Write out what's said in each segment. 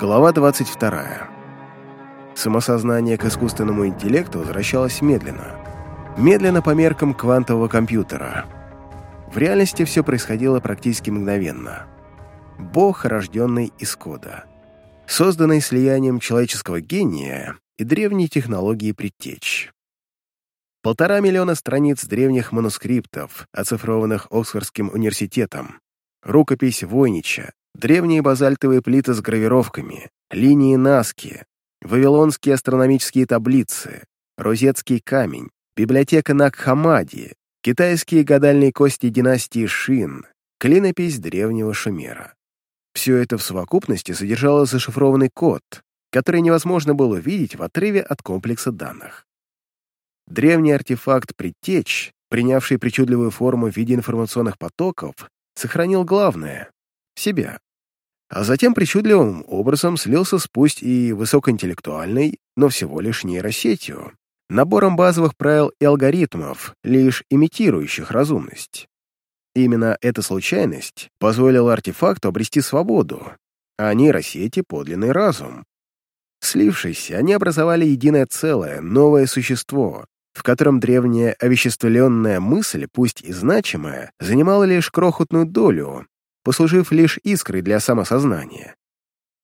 Глава 22. Самосознание к искусственному интеллекту возвращалось медленно. Медленно по меркам квантового компьютера. В реальности все происходило практически мгновенно. Бог, рожденный из кода. Созданный слиянием человеческого гения и древней технологии предтеч. Полтора миллиона страниц древних манускриптов, оцифрованных Оксфордским университетом, рукопись Войнича, древние базальтовые плиты с гравировками, линии Наски, вавилонские астрономические таблицы, розетский камень, библиотека Накхамади, китайские гадальные кости династии Шин, клинопись древнего Шумера. Все это в совокупности содержало зашифрованный код, который невозможно было увидеть в отрыве от комплекса данных. Древний артефакт предтеч, принявший причудливую форму в виде информационных потоков, сохранил главное — себя. А затем причудливым образом слился с пусть и высокоинтеллектуальной, но всего лишь нейросетью, набором базовых правил и алгоритмов, лишь имитирующих разумность. Именно эта случайность позволила артефакту обрести свободу, а нейросети — подлинный разум. Слившись, они образовали единое целое, новое существо, в котором древняя овеществленная мысль, пусть и значимая, занимала лишь крохотную долю, послужив лишь искрой для самосознания.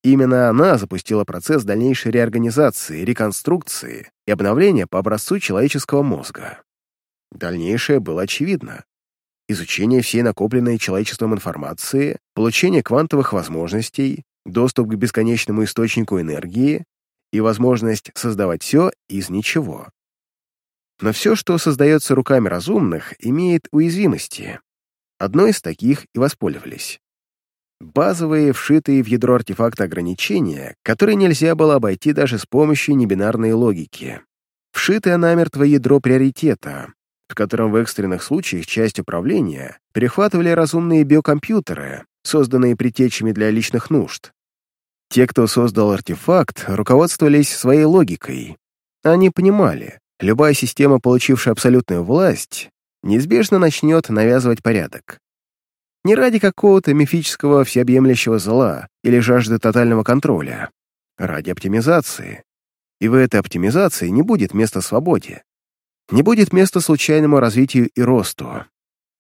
Именно она запустила процесс дальнейшей реорганизации, реконструкции и обновления по образцу человеческого мозга. Дальнейшее было очевидно. Изучение всей накопленной человечеством информации, получение квантовых возможностей, доступ к бесконечному источнику энергии и возможность создавать все из ничего. Но все, что создается руками разумных, имеет уязвимости. Одной из таких и воспользовались. Базовые, вшитые в ядро артефакта ограничения, которые нельзя было обойти даже с помощью небинарной логики. Вшитое намертво ядро приоритета, в котором в экстренных случаях часть управления перехватывали разумные биокомпьютеры, созданные притечами для личных нужд. Те, кто создал артефакт, руководствовались своей логикой. Они понимали, любая система, получившая абсолютную власть, неизбежно начнет навязывать порядок. Не ради какого-то мифического всеобъемлющего зла или жажды тотального контроля, ради оптимизации. И в этой оптимизации не будет места свободе. Не будет места случайному развитию и росту.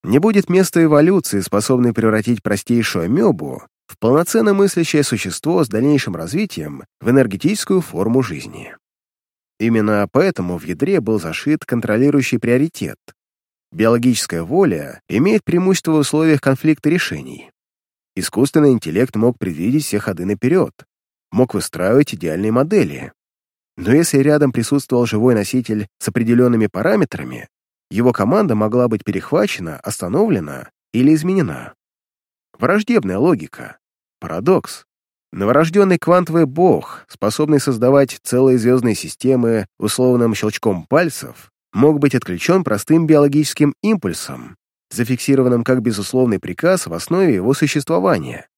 Не будет места эволюции, способной превратить простейшую амебу в полноценно мыслящее существо с дальнейшим развитием в энергетическую форму жизни. Именно поэтому в ядре был зашит контролирующий приоритет. Биологическая воля имеет преимущество в условиях конфликта решений. Искусственный интеллект мог предвидеть все ходы наперед, мог выстраивать идеальные модели. Но если рядом присутствовал живой носитель с определенными параметрами, его команда могла быть перехвачена, остановлена или изменена. Враждебная логика. Парадокс. Новорожденный квантовый бог, способный создавать целые звездные системы условным щелчком пальцев, мог быть отключен простым биологическим импульсом, зафиксированным как безусловный приказ в основе его существования.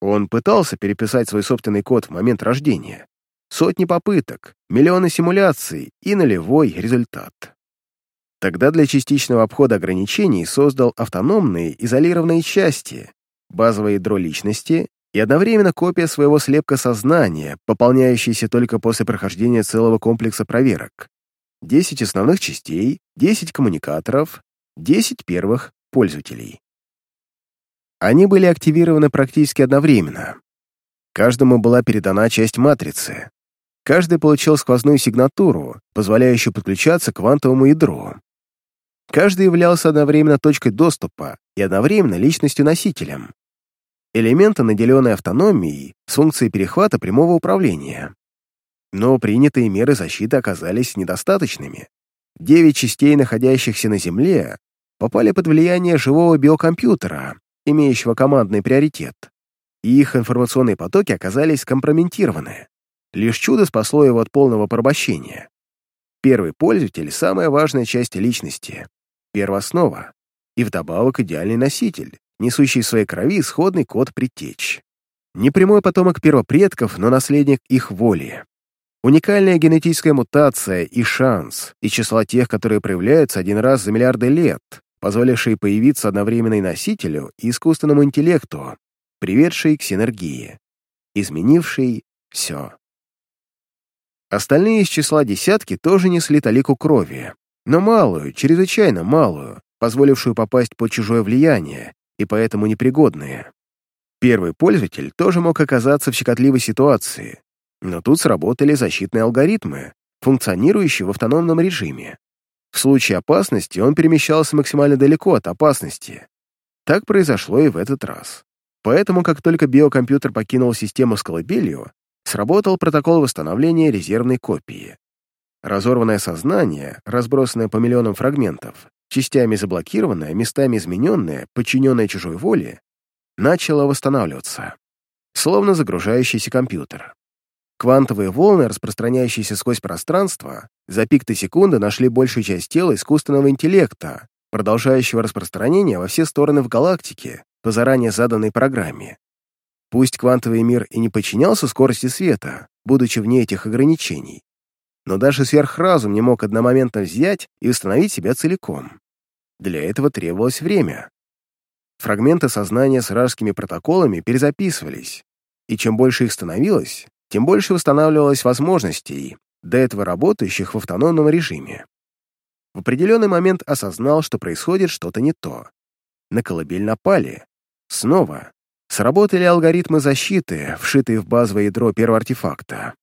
Он пытался переписать свой собственный код в момент рождения. Сотни попыток, миллионы симуляций и нулевой результат. Тогда для частичного обхода ограничений создал автономные изолированные части, базовое личности и одновременно копия своего слепка сознания, пополняющаяся только после прохождения целого комплекса проверок. 10 основных частей, 10 коммуникаторов, 10 первых пользователей. Они были активированы практически одновременно. Каждому была передана часть матрицы. Каждый получил сквозную сигнатуру, позволяющую подключаться к квантовому ядру. Каждый являлся одновременно точкой доступа и одновременно личностью-носителем элементы, наделенные автономией с функцией перехвата прямого управления. Но принятые меры защиты оказались недостаточными. Девять частей, находящихся на Земле, попали под влияние живого биокомпьютера, имеющего командный приоритет, и их информационные потоки оказались компрометированы. Лишь чудо спасло его от полного порабощения. Первый пользователь — самая важная часть личности, первооснова, и вдобавок идеальный носитель, несущий в своей крови исходный код предтеч. Не прямой потомок первопредков, но наследник их воли. Уникальная генетическая мутация и шанс из числа тех, которые проявляются один раз за миллиарды лет, позволившие появиться одновременно и носителю, и искусственному интеллекту, приведшие к синергии. изменивший все. Остальные из числа десятки тоже несли талику крови, но малую, чрезвычайно малую, позволившую попасть под чужое влияние, и поэтому непригодные. Первый пользователь тоже мог оказаться в щекотливой ситуации, но тут сработали защитные алгоритмы, функционирующие в автономном режиме. В случае опасности он перемещался максимально далеко от опасности. Так произошло и в этот раз. Поэтому, как только биокомпьютер покинул систему с колыбелью, сработал протокол восстановления резервной копии. Разорванное сознание, разбросанное по миллионам фрагментов, частями заблокированное, местами измененное, подчиненное чужой воле, начало восстанавливаться, словно загружающийся компьютер. Квантовые волны, распространяющиеся сквозь пространство, за пикты секунды нашли большую часть тела искусственного интеллекта, продолжающего распространение во все стороны в галактике по заранее заданной программе. Пусть квантовый мир и не подчинялся скорости света, будучи вне этих ограничений, но даже сверхразум не мог одномоментно взять и установить себя целиком. Для этого требовалось время. Фрагменты сознания с рарскими протоколами перезаписывались, и чем больше их становилось, тем больше восстанавливалось возможностей, до этого работающих в автономном режиме. В определенный момент осознал, что происходит что-то не то. На колыбель напали. Снова. Сработали алгоритмы защиты, вшитые в базовое ядро первого артефакта.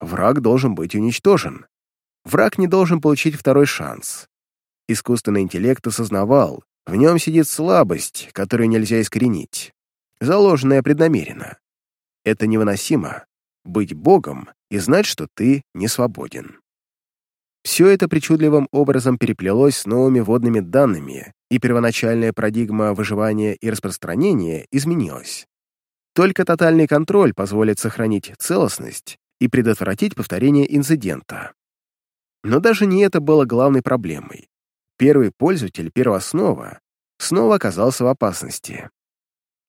Враг должен быть уничтожен. Враг не должен получить второй шанс. Искусственный интеллект осознавал, в нем сидит слабость, которую нельзя искоренить, заложенная преднамеренно. Это невыносимо — быть Богом и знать, что ты не свободен. Все это причудливым образом переплелось с новыми водными данными, и первоначальная парадигма выживания и распространения изменилась. Только тотальный контроль позволит сохранить целостность и предотвратить повторение инцидента. Но даже не это было главной проблемой. Первый пользователь первооснова снова оказался в опасности.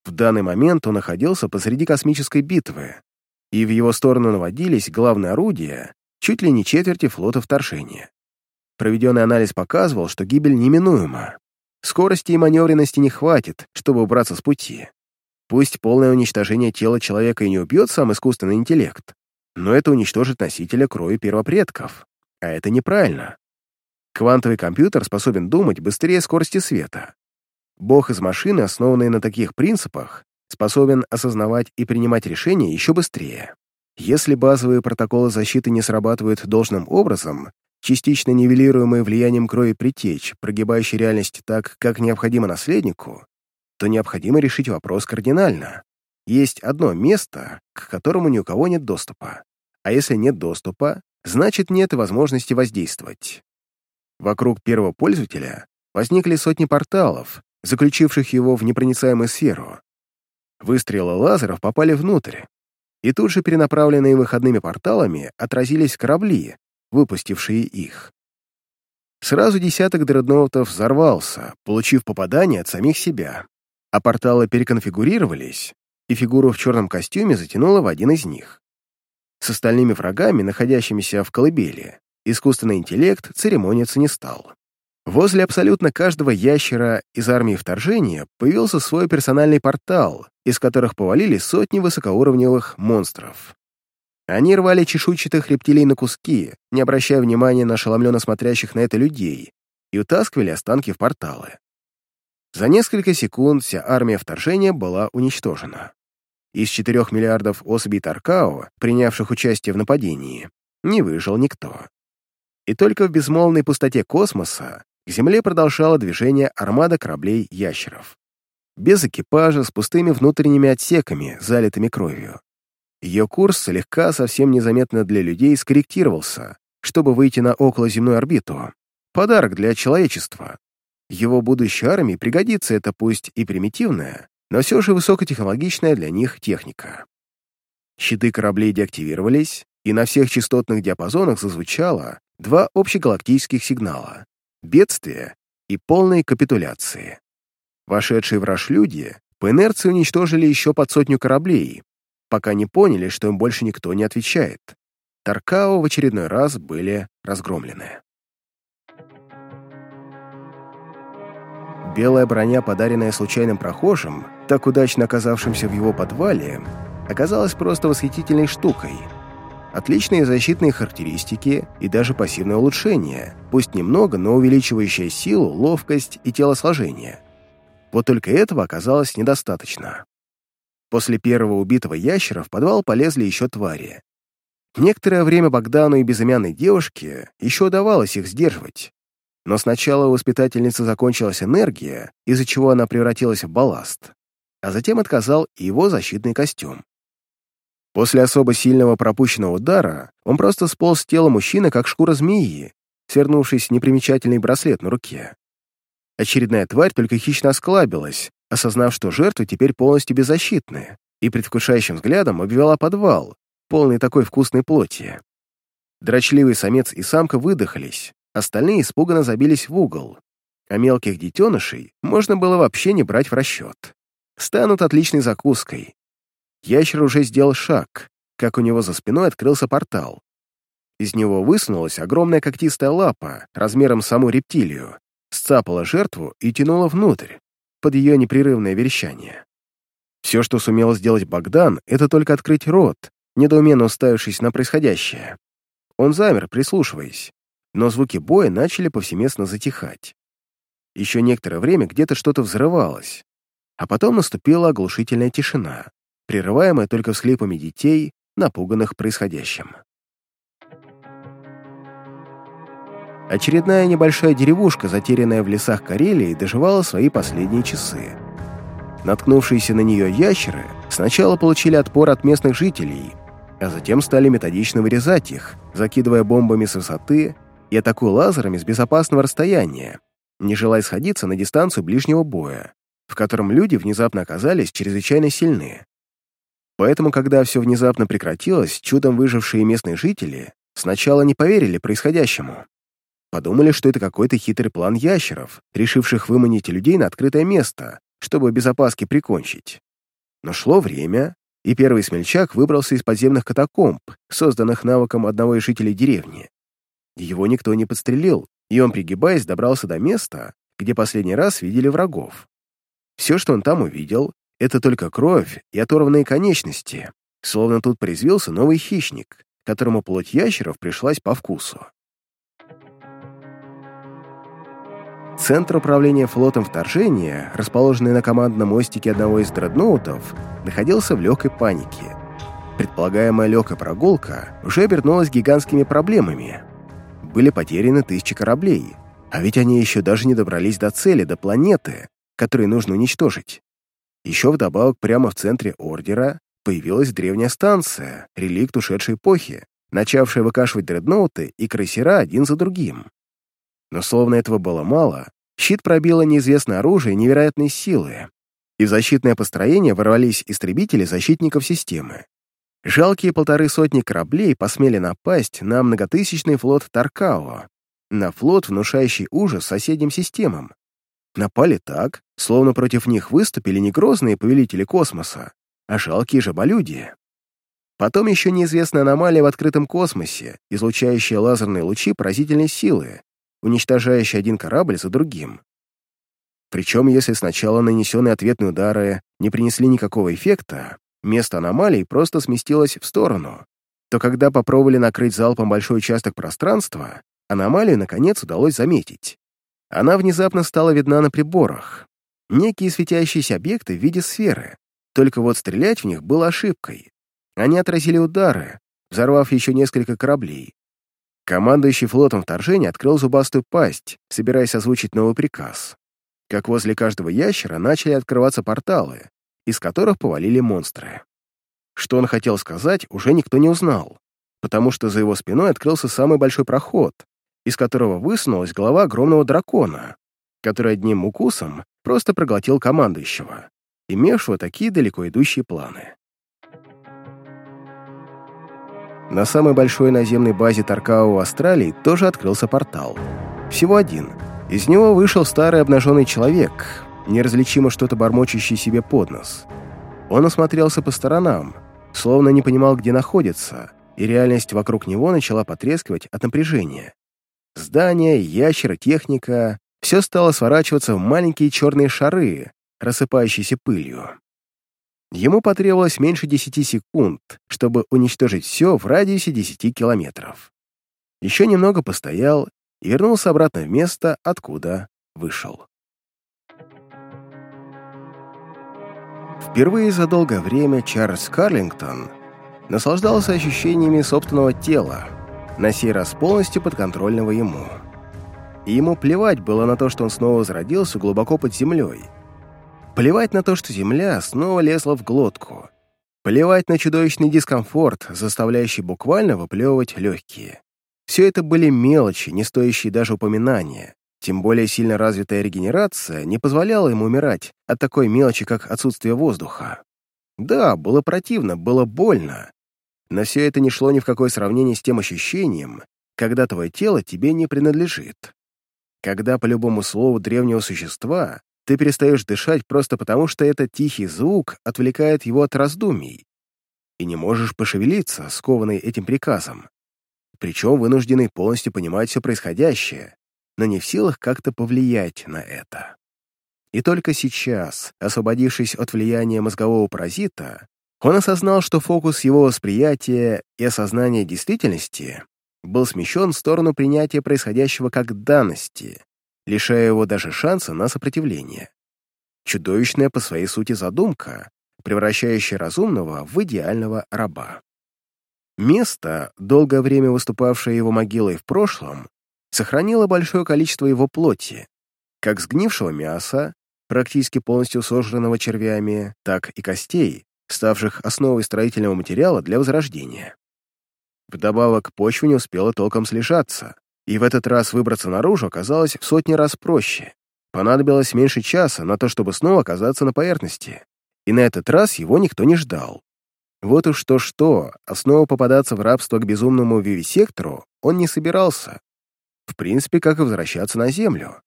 В данный момент он находился посреди космической битвы, и в его сторону наводились главные орудия чуть ли не четверти флота вторжения. Проведенный анализ показывал, что гибель неминуема. Скорости и маневренности не хватит, чтобы убраться с пути. Пусть полное уничтожение тела человека и не убьет сам искусственный интеллект, но это уничтожит носителя крови первопредков. А это неправильно. Квантовый компьютер способен думать быстрее скорости света. Бог из машины, основанный на таких принципах, способен осознавать и принимать решения еще быстрее. Если базовые протоколы защиты не срабатывают должным образом, частично нивелируемые влиянием крови притечь, прогибающей реальность так, как необходимо наследнику, то необходимо решить вопрос кардинально. Есть одно место, к которому ни у кого нет доступа. А если нет доступа, значит нет возможности воздействовать. Вокруг первого пользователя возникли сотни порталов, заключивших его в непроницаемую сферу. Выстрелы лазеров попали внутрь, и тут же перенаправленные выходными порталами отразились корабли, выпустившие их. Сразу десяток дредноутов взорвался, получив попадание от самих себя, а порталы переконфигурировались, и фигуру в черном костюме затянуло в один из них. С остальными врагами, находящимися в колыбели, искусственный интеллект церемониться не стал. Возле абсолютно каждого ящера из армии вторжения появился свой персональный портал, из которых повалили сотни высокоуровневых монстров. Они рвали чешуйчатых рептилий на куски, не обращая внимания на ошеломленно смотрящих на это людей, и утаскивали останки в порталы. За несколько секунд вся армия вторжения была уничтожена. Из 4 миллиардов особей Таркао, принявших участие в нападении, не выжил никто. И только в безмолвной пустоте космоса к Земле продолжало движение армада кораблей-ящеров. Без экипажа, с пустыми внутренними отсеками, залитыми кровью. Ее курс слегка, совсем незаметно для людей, скорректировался, чтобы выйти на околоземную орбиту. Подарок для человечества. Его будущей армии пригодится это пусть и примитивная, но все же высокотехнологичная для них техника. Щиты кораблей деактивировались, и на всех частотных диапазонах зазвучало два общегалактических сигнала — бедствие и полной капитуляции. Вошедшие в раж люди по инерции уничтожили еще под сотню кораблей, пока не поняли, что им больше никто не отвечает. Таркао в очередной раз были разгромлены. Белая броня, подаренная случайным прохожим, так удачно оказавшимся в его подвале, оказалась просто восхитительной штукой. Отличные защитные характеристики и даже пассивное улучшение, пусть немного, но увеличивающее силу, ловкость и телосложение. Вот только этого оказалось недостаточно. После первого убитого ящера в подвал полезли еще твари. Некоторое время Богдану и безымянной девушке еще удавалось их сдерживать. Но сначала у воспитательницы закончилась энергия, из-за чего она превратилась в балласт, а затем отказал и его защитный костюм. После особо сильного пропущенного удара он просто сполз с тела мужчины, как шкура змеи, свернувшись в непримечательный браслет на руке. Очередная тварь только хищно осклабилась, осознав, что жертвы теперь полностью беззащитны, и предвкушающим взглядом обвела подвал, полный такой вкусной плоти. Дрочливый самец и самка выдохлись, остальные испуганно забились в угол, а мелких детенышей можно было вообще не брать в расчет. Станут отличной закуской. Ящер уже сделал шаг, как у него за спиной открылся портал. Из него высунулась огромная когтистая лапа, размером с саму рептилию, сцапала жертву и тянула внутрь, под ее непрерывное верещание. Все, что сумел сделать Богдан, это только открыть рот, недоуменно уставившись на происходящее. Он замер, прислушиваясь, но звуки боя начали повсеместно затихать. Еще некоторое время где-то что-то взрывалось, а потом наступила оглушительная тишина, прерываемая только всхлипами детей, напуганных происходящим. Очередная небольшая деревушка, затерянная в лесах Карелии, доживала свои последние часы. Наткнувшиеся на нее ящеры сначала получили отпор от местных жителей, а затем стали методично вырезать их, закидывая бомбами с высоты и атакуя лазерами с безопасного расстояния, не желая сходиться на дистанцию ближнего боя, в котором люди внезапно оказались чрезвычайно сильны. Поэтому, когда все внезапно прекратилось, чудом выжившие местные жители сначала не поверили происходящему. Подумали, что это какой-то хитрый план ящеров, решивших выманить людей на открытое место, чтобы без опаски прикончить. Но шло время, и первый смельчак выбрался из подземных катакомб, созданных навыком одного из жителей деревни. Его никто не подстрелил, и он, пригибаясь, добрался до места, где последний раз видели врагов. Все, что он там увидел, это только кровь и оторванные конечности, словно тут призвился новый хищник, которому плоть ящеров пришлась по вкусу. Центр управления флотом вторжения, расположенный на командном мостике одного из дредноутов, находился в легкой панике. Предполагаемая легкая прогулка уже обернулась гигантскими проблемами. Были потеряны тысячи кораблей, а ведь они еще даже не добрались до цели, до планеты, которую нужно уничтожить. Еще вдобавок прямо в центре Ордера появилась древняя станция, реликт ушедшей эпохи, начавшая выкашивать дредноуты и крейсера один за другим. Но словно этого было мало, щит пробило неизвестное оружие невероятной силы, и в защитное построение ворвались истребители защитников системы. Жалкие полторы сотни кораблей посмели напасть на многотысячный флот Таркао, на флот, внушающий ужас соседним системам. Напали так, словно против них выступили не грозные повелители космоса, а жалкие жаболюди. Потом еще неизвестная аномалия в открытом космосе, излучающая лазерные лучи поразительной силы, уничтожающий один корабль за другим. Причем, если сначала нанесенные ответные удары не принесли никакого эффекта, место аномалий просто сместилось в сторону, то когда попробовали накрыть залпом большой участок пространства, аномалию, наконец, удалось заметить. Она внезапно стала видна на приборах. Некие светящиеся объекты в виде сферы, только вот стрелять в них было ошибкой. Они отразили удары, взорвав еще несколько кораблей, Командующий флотом вторжения открыл зубастую пасть, собираясь озвучить новый приказ. Как возле каждого ящера начали открываться порталы, из которых повалили монстры. Что он хотел сказать, уже никто не узнал, потому что за его спиной открылся самый большой проход, из которого высунулась голова огромного дракона, который одним укусом просто проглотил командующего, имевшего такие далеко идущие планы. На самой большой наземной базе Таркао в Австралии тоже открылся портал. Всего один. Из него вышел старый обнаженный человек, неразличимо что-то бормочущий себе под нос. Он осмотрелся по сторонам, словно не понимал, где находится, и реальность вокруг него начала потрескивать от напряжения. Здания, ящеры, техника — все стало сворачиваться в маленькие черные шары, рассыпающиеся пылью. Ему потребовалось меньше 10 секунд, чтобы уничтожить все в радиусе 10 километров. Еще немного постоял и вернулся обратно в место, откуда вышел. Впервые за долгое время Чарльз Карлингтон наслаждался ощущениями собственного тела, на сей раз полностью подконтрольного ему. И ему плевать было на то, что он снова возродился глубоко под землей. Плевать на то, что земля снова лезла в глотку. Плевать на чудовищный дискомфорт, заставляющий буквально выплевывать легкие. Все это были мелочи, не стоящие даже упоминания. Тем более сильно развитая регенерация не позволяла ему умирать от такой мелочи, как отсутствие воздуха. Да, было противно, было больно, но все это не шло ни в какое сравнение с тем ощущением, когда твое тело тебе не принадлежит. Когда по любому слову древнего существа ты перестаешь дышать просто потому, что этот тихий звук отвлекает его от раздумий, и не можешь пошевелиться, скованный этим приказом. Причем вынужденный полностью понимать все происходящее, но не в силах как-то повлиять на это. И только сейчас, освободившись от влияния мозгового паразита, он осознал, что фокус его восприятия и осознания действительности был смещен в сторону принятия происходящего как данности, лишая его даже шанса на сопротивление. Чудовищная по своей сути задумка, превращающая разумного в идеального раба. Место, долгое время выступавшее его могилой в прошлом, сохранило большое количество его плоти, как сгнившего мяса, практически полностью сожранного червями, так и костей, ставших основой строительного материала для возрождения. Вдобавок, почва не успела толком слежаться, и в этот раз выбраться наружу оказалось в сотни раз проще. Понадобилось меньше часа на то, чтобы снова оказаться на поверхности, и на этот раз его никто не ждал. Вот уж то-что, а снова попадаться в рабство к безумному вивисектору он не собирался. В принципе, как и возвращаться на Землю.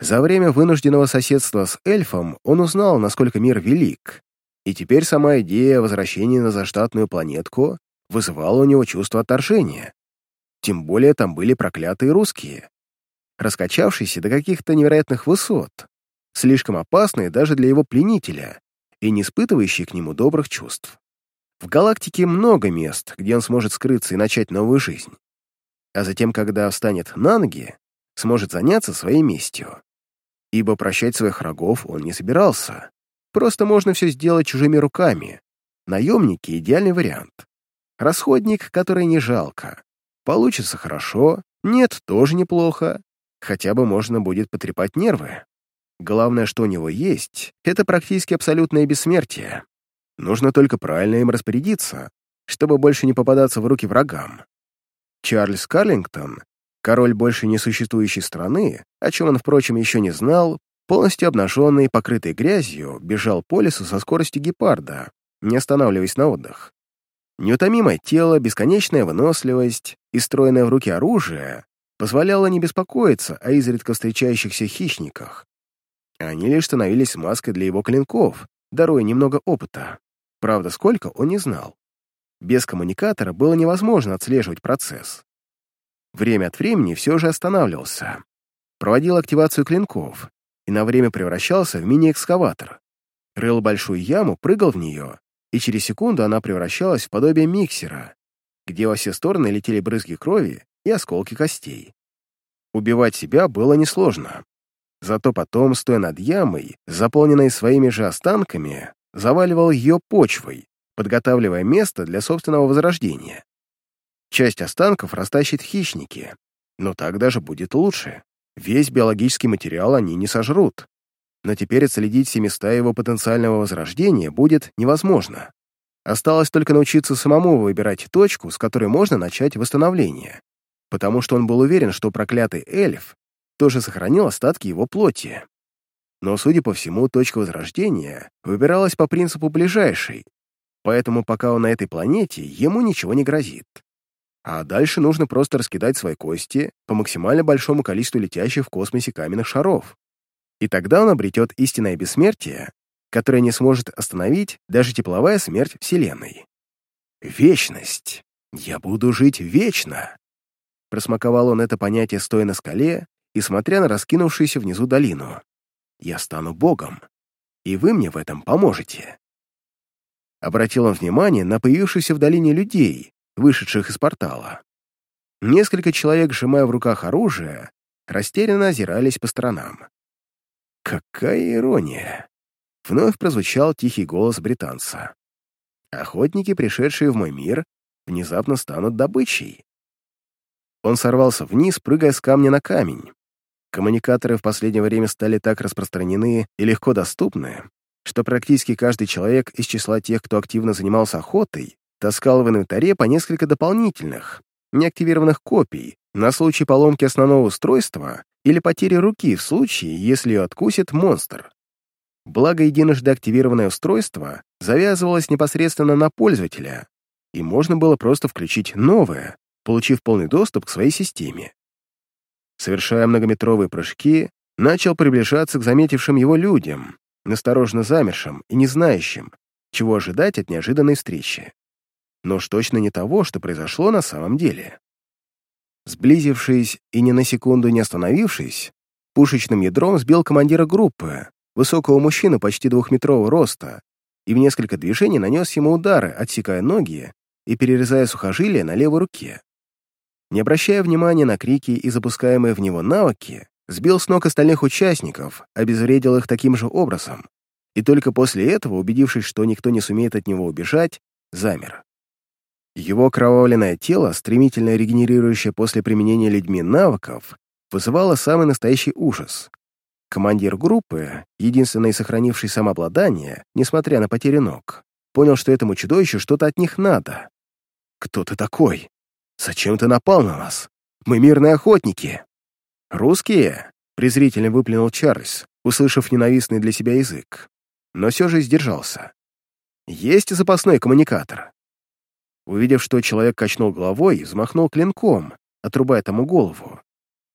За время вынужденного соседства с эльфом он узнал, насколько мир велик, и теперь сама идея возвращения на заштатную планетку вызывала у него чувство отторжения. Тем более там были проклятые русские, раскачавшиеся до каких-то невероятных высот, слишком опасные даже для его пленителя и не испытывающие к нему добрых чувств. В галактике много мест, где он сможет скрыться и начать новую жизнь. А затем, когда встанет на ноги, сможет заняться своей местью. Ибо прощать своих врагов он не собирался. Просто можно все сделать чужими руками. Наемники — идеальный вариант. Расходник, который не жалко. Получится хорошо, нет, тоже неплохо. Хотя бы можно будет потрепать нервы. Главное, что у него есть, это практически абсолютное бессмертие. Нужно только правильно им распорядиться, чтобы больше не попадаться в руки врагам. Чарльз Карлингтон, король больше несуществующей страны, о чем он, впрочем, еще не знал, полностью обнаженный и покрытый грязью, бежал по лесу со скоростью гепарда, не останавливаясь на отдых. Неутомимое тело, бесконечная выносливость и стройное в руки оружие позволяло не беспокоиться о изредка встречающихся хищниках. Они лишь становились маской для его клинков, даруя немного опыта. Правда, сколько, он не знал. Без коммуникатора было невозможно отслеживать процесс. Время от времени все же останавливался. Проводил активацию клинков, и на время превращался в мини-экскаватор. Рыл большую яму, прыгал в нее, и через секунду она превращалась в подобие миксера, где во все стороны летели брызги крови и осколки костей. Убивать себя было несложно. Зато потом, стоя над ямой, заполненной своими же останками, заваливал ее почвой, подготавливая место для собственного возрождения. Часть останков растащит хищники, но так даже будет лучше. Весь биологический материал они не сожрут. Но теперь отследить все места его потенциального возрождения будет невозможно. Осталось только научиться самому выбирать точку, с которой можно начать восстановление. Потому что он был уверен, что проклятый эльф тоже сохранил остатки его плоти. Но, судя по всему, точка возрождения выбиралась по принципу ближайшей, поэтому пока он на этой планете, ему ничего не грозит. А дальше нужно просто раскидать свои кости по максимально большому количеству летящих в космосе каменных шаров. И тогда он обретет истинное бессмертие, которое не сможет остановить даже тепловая смерть Вселенной. Вечность. Я буду жить вечно. Просмаковал он это понятие, стоя на скале и смотря на раскинувшуюся внизу долину. Я стану богом, и вы мне в этом поможете. обратил он внимание на появившихся в долине людей, вышедших из портала. Несколько человек, сжимая в руках оружие, растерянно озирались по сторонам. Какая ирония! Вновь прозвучал тихий голос британца. Охотники, пришедшие в мой мир, внезапно станут добычей. Он сорвался вниз, прыгая с камня на камень. Коммуникаторы в последнее время стали так распространены и легко доступны, что практически каждый человек из числа тех, кто активно занимался охотой, таскал в инвентаре по несколько дополнительных, неактивированных копий на случай поломки основного устройства или потери руки в случае, если ее откусит монстр. Благо, единожды активированное устройство завязывалось непосредственно на пользователя, и можно было просто включить новое, получив полный доступ к своей системе. Совершая многометровые прыжки, начал приближаться к заметившим его людям, насторожно замершим и не знающим, чего ожидать от неожиданной встречи. Но уж точно не того, что произошло на самом деле. Сблизившись и ни на секунду не остановившись, пушечным ядром сбил командира группы, высокого мужчину почти двухметрового роста, и в несколько движений нанес ему удары, отсекая ноги и перерезая сухожилия на левой руке. Не обращая внимания на крики и запускаемые в него навыки, сбил с ног остальных участников, обезвредил их таким же образом, и только после этого, убедившись, что никто не сумеет от него убежать, замер. Его кровавленное тело, стремительно регенерирующее после применения людьми навыков, вызывало самый настоящий ужас. Командир группы, единственный сохранивший самообладание, несмотря на потери ног, понял, что этому чудовищу что-то от них надо. «Кто ты такой? Зачем ты напал на нас? Мы мирные охотники!» «Русские?» — презрительно выплюнул Чарльз, услышав ненавистный для себя язык. Но все же сдержался. «Есть запасной коммуникатор?» Увидев, что человек качнул головой, взмахнул клинком, отрубая тому голову,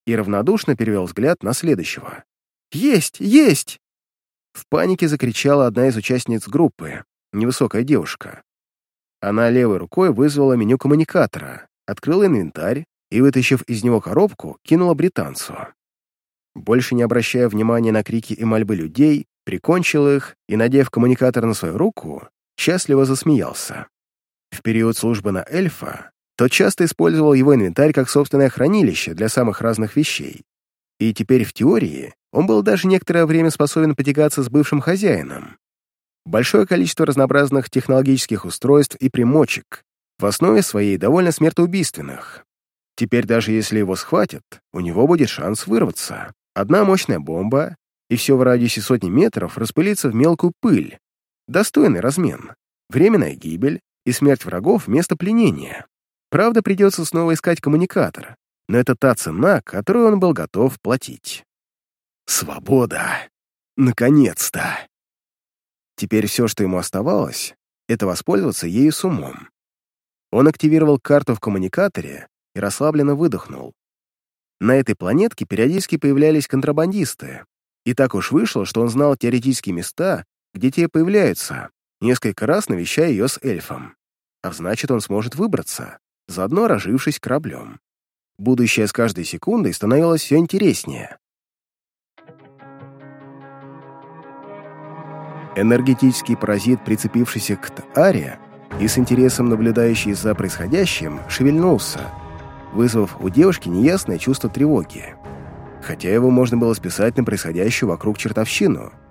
и равнодушно перевел взгляд на следующего. «Есть! Есть!» В панике закричала одна из участниц группы, невысокая девушка. Она левой рукой вызвала меню коммуникатора, открыла инвентарь и, вытащив из него коробку, кинула британцу. Больше не обращая внимания на крики и мольбы людей, прикончил их и, надев коммуникатор на свою руку, счастливо засмеялся. В период службы на эльфа тот часто использовал его инвентарь как собственное хранилище для самых разных вещей. И теперь в теории он был даже некоторое время способен потягаться с бывшим хозяином. Большое количество разнообразных технологических устройств и примочек, в основе своей довольно смертоубийственных. Теперь даже если его схватят, у него будет шанс вырваться. Одна мощная бомба, и все в радиусе сотни метров распылится в мелкую пыль. Достойный размен. Временная гибель, и смерть врагов вместо пленения. Правда, придется снова искать коммуникатор, но это та цена, которую он был готов платить. Свобода! Наконец-то! Теперь все, что ему оставалось, это воспользоваться ею с умом. Он активировал карту в коммуникаторе и расслабленно выдохнул. На этой планетке периодически появлялись контрабандисты, и так уж вышло, что он знал теоретические места, где те появляются, несколько раз навещая ее с эльфом. А значит, он сможет выбраться, заодно разжившись кораблем. Будущее с каждой секундой становилось все интереснее. Энергетический паразит, прицепившийся к Таре и с интересом наблюдающий за происходящим, шевельнулся, вызвав у девушки неясное чувство тревоги. Хотя его можно было списать на происходящую вокруг чертовщину —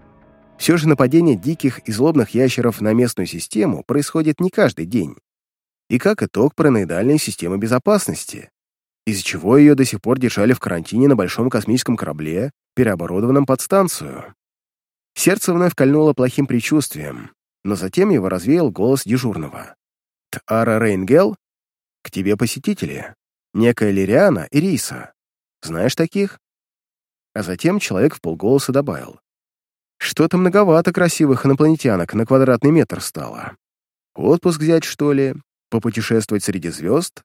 все же нападение диких и злобных ящеров на местную систему происходит не каждый день. И как итог параноидальной системы безопасности, из-за чего ее до сих пор держали в карантине на большом космическом корабле, переоборудованном под станцию. Сердце вновь кольнуло плохим предчувствием, но затем его развеял голос дежурного. «Тара Рейнгел? К тебе посетители. Некая Лириана и Риса. Знаешь таких?» А затем человек в полголоса добавил. Что-то многовато красивых инопланетянок на квадратный метр стало. Отпуск взять, что ли? Попутешествовать среди звезд?